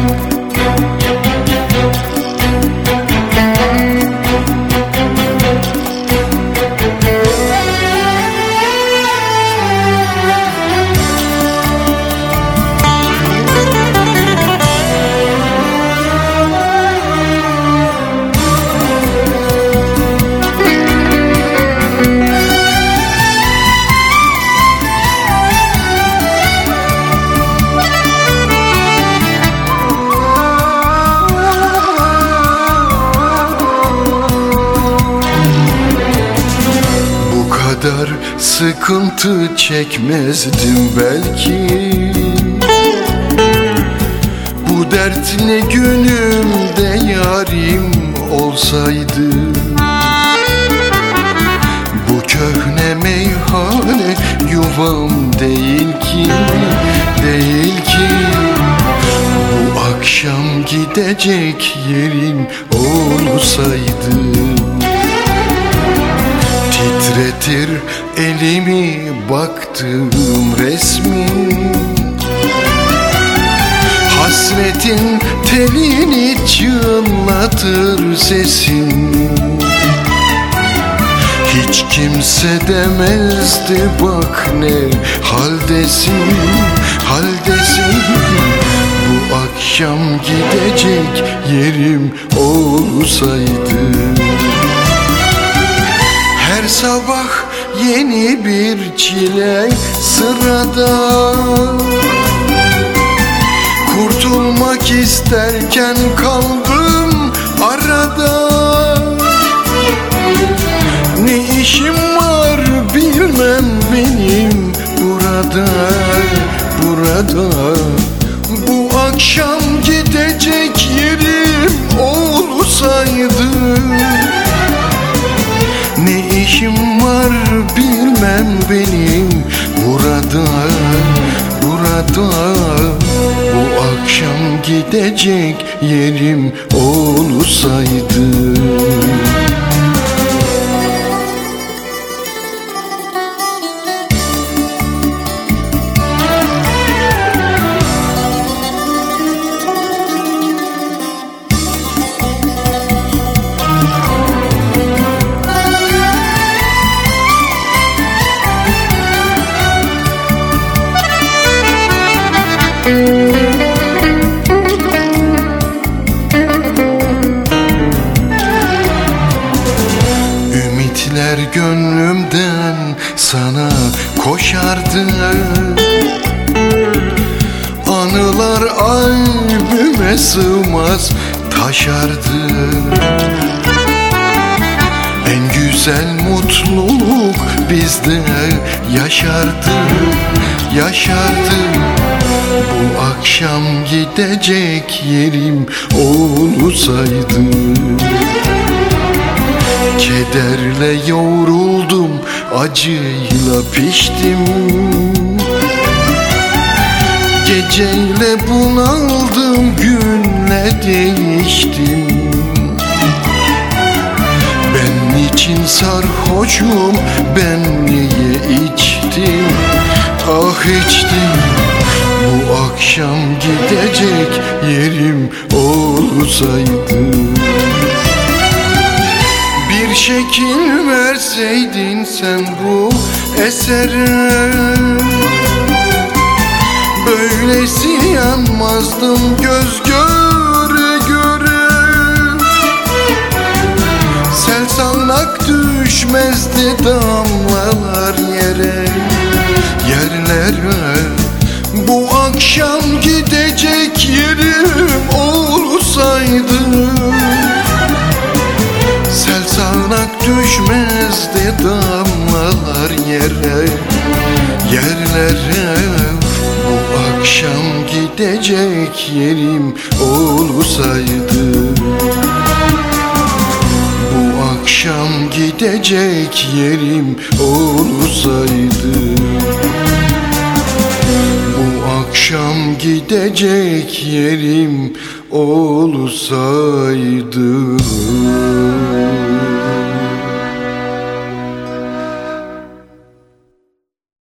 Bu kadar sıkıntı çekmezdim belki. Bu dertle günümde yarim olsaydı? Bu köhne meyhane yuvam değil ki Değil ki. Bu akşam gidecek yerim olsaydı Titretir elimi baktığım resmin Hasretin telini çınlatır sesin. Hiç kimse demezdi bak ne haldesin, haldesin. Bu akşam gidecek yerim olsaydı. Her sabah yeni bir çile sırada. Kurtulmak isterken kaldım arada. Ne işim var bilmem benim burada, burada. Bu akşam gidecek yerim olsaydı ne işim var benim burada burada Bu akşam gidecek yerim olsaydı gönlümden sana koşardı Anılar albüme sığmaz taşardı. En güzel mutluluk bizde yaşardı, yaşardı. Bu akşam gidecek yerim olsaydı Kederle yoğruldum, acıyla piştim. Geceyle bunaldım, günle değiştim. Ben için sarhoşum, ben niye içtim? Ah içtim Bu akşam gidecek yerim olsaydı şekil verseydin sen bu esere Böylesi yanmazdım göz göre göre. Sel salnak düşmezdi damlalar yere. Yerlere Bu akşam gidecek yerim olsaydı. Bu akşam gidecek yerim olsaydı. Bu akşam gidecek yerim olsaydı